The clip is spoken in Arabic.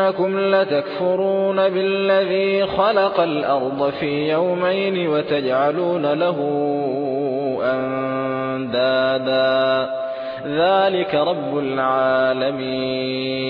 أئنكم لتكفرون بالذي خلق الأرض في يومين وتجعلون له أندادا. ذلك رب العالمين.